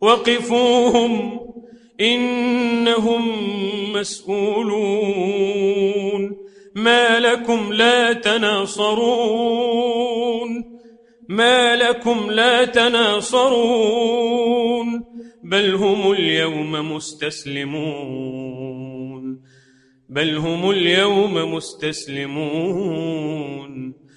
وقفوهم إنهم مسؤولون ما لكم لا تناصرون ما لكم لا تناصرون بل هم اليوم مستسلمون بل هم اليوم مستسلمون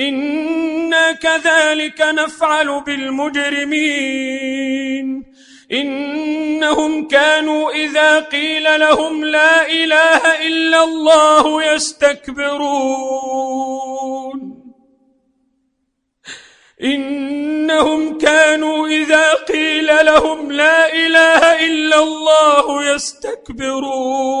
إنا كذلك نفعل بالمجرمين إنهم كانوا إذا قيل لهم لا إله إلا الله يستكبرون إنهم كانوا إذا قيل لهم لا إله إلا الله يستكبرون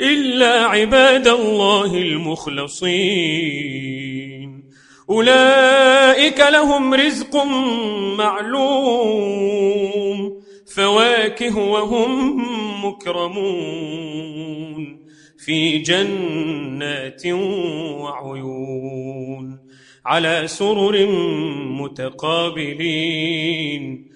إلا عباد الله المخلصين. أولئك لهم رزق معلوم فواكه وهم مكرمون. في جنات وعيون على سرر متقابلين.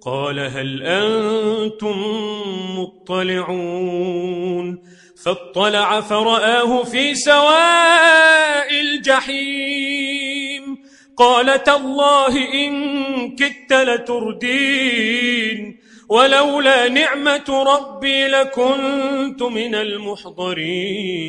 قال هل أنتم مطلعون فاطلع فرآه في سواء الجحيم قال تالله إن كدت لتردين ولولا نعمة ربي لكنت من المحضرين